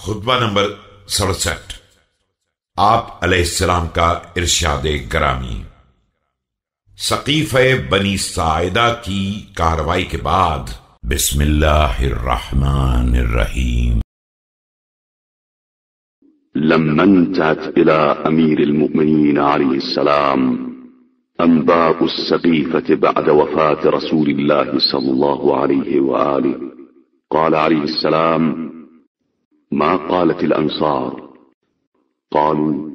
خطبہ نمبر سڑسٹھ۔ آپ علیہ السلام کا ارشاد گرامی۔ ثقیف بنی سائدہ کی کاروائی کے بعد، بسم اللہ الرحمن الرحیم۔ لما انتهت إلى أمير المؤمنين عليه السلام أنباء السقيفة بعد وفاة رسول الله صلى الله عليه وآله قال عليه السلام ما قالت الأنصار؟ قالوا،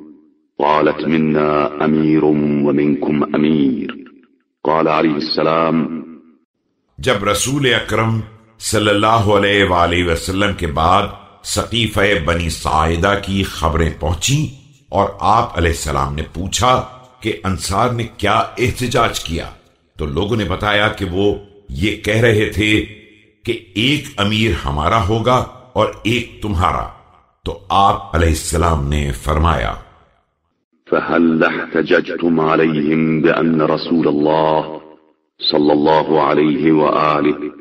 قالت منا أمير ومنكم أمير. قال عليه السلام، جب رسول اکرم صلی اللہ علیہ وآلہ وسلم کے بعد ثقیفہ بنی سائدہ کی خبریں پہنچیں اور آپ علیہ السلام نے پوچھا کہ انصار نے کیا احتجاج کیا، تو لوگوں نے بتایا کہ وہ یہ کہہ رہے تھے کہ ایک امیر ہمارا ہوگا اور ایک تمہارا تو آپ علیہ السلام نے فرمایا۔ فهل احتججتم عليهم بأن رسول الله صلى الله عليه وآله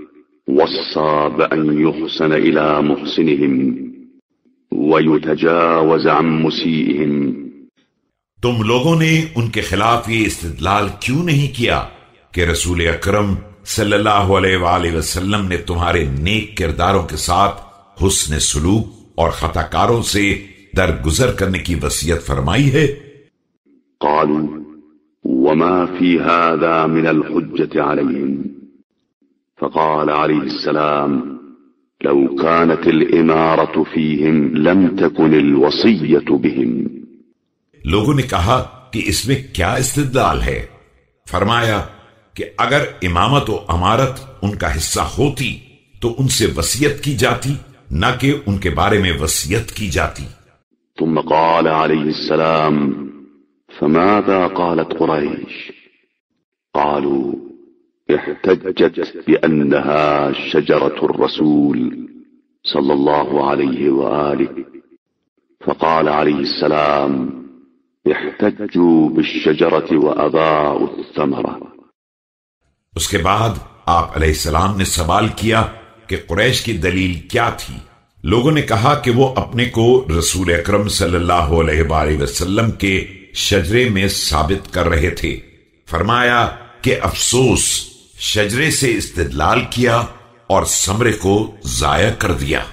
وصى بأن يحسن إلى محسنهم ويتجاوز عن مسيئهم تم لوگوں نے ان کے خلاف یہ استدلال کیوں نہیں کیا کہ رسول اکرم صلی اللہ علیہ وآلہ وسلم نے تمہارے نیک کرداروں کے ساتھ حسن سلوک اور خطا کاروں سے درگزر کرنے کی وسیعت فرمائی ہے۔ قالوا وما في هذا من الحجة عليهم؟ فقال عليه السلام لو كانت الإمارة فيهم لم تكن الوصية بهم. لوگوں نے کہا کہ اس میں کیا استدلال ہے؟ فرمایا کہ اگر امامت و امارت ان کا حصہ ہوتی تو ان سے وسیعت کی جاتی۔ نہ کہ ان کے بارے میں وسیعت کی جاتی۔ ثم قال عليه السلام فماذا قالت قريش قالوا احتجت بأنها شجرة الرسول صلى الله عليه وآله۔ فقال عليه السلام احتجوا بالشجرة وأضاءوا الثمرة۔ اس کے بعد آپ علیہ السلام نے سوال کیا کہ قریش کی دلیل کیا تھی۔ لوگوں نے کہا کہ وہ اپنے کو رسول اکرم صلی اللہ علیہ وآلہ وسلم کے شجرے میں ثابت کر رہے تھے۔ فرمایا کہ افسوس، شجرے سے استدلال کیا اور سمرے کو ضائع کر دیا۔